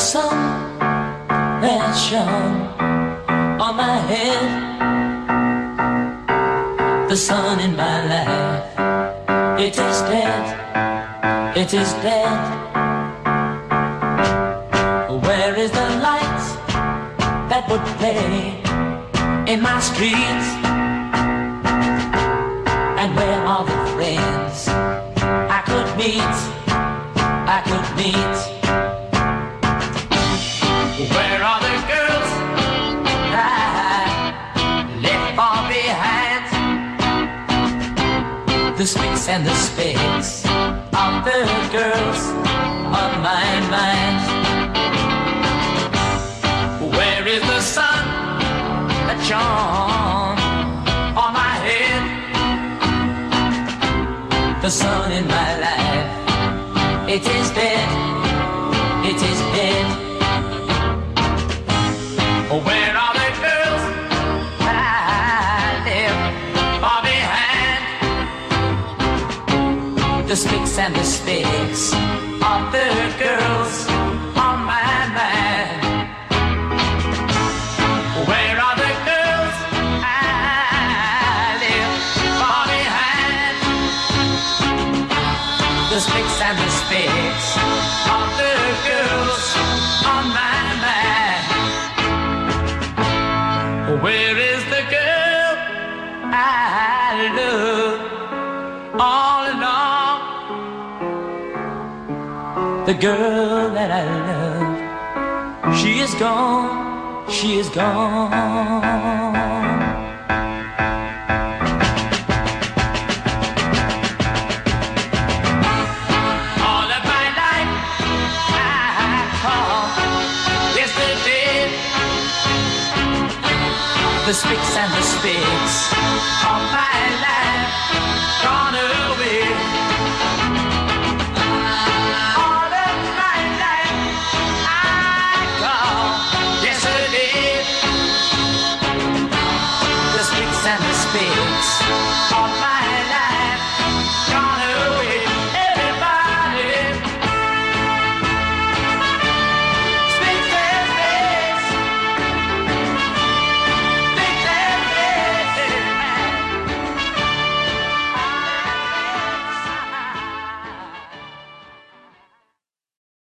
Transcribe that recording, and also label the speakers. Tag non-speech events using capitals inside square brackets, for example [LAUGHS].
Speaker 1: sun that shone on my head. The sun in my life, it is dead, it is dead. Where is the light that would play in my streets? And where are the friends I could meet? I could meet. Where are [LAUGHS] the girls I left far behind? The spicks and the spicks of the girls on my mind. Where is the sun that shone on my head? The sun in my life, it is dead, it is dead. Where are the girls I left far behind? The spicks and the spicks of the girls on my mind. Where are the girls I left far behind? The spicks and the spicks of the girls is the girl I love all along? The girl that I love, she is gone, she is gone. The spicks and the spicks